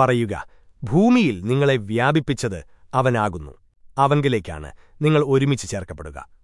പറയുക ഭൂമിയിൽ നിങ്ങളെ വ്യാപിപ്പിച്ചത് അവനാകുന്നു. അവങ്കിലേക്കാണ്. നിങ്ങൾ ഒരുമിച്ച് ചേർക്കപ്പെടുക.